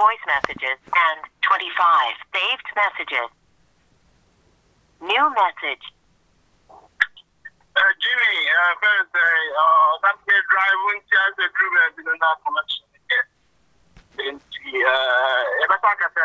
voice messages and 25 saved messages. New message. Uh, Jimmy, uh, first, uh, uh, that day drive when she has a dream and did connection again. And, uh, if I talk about.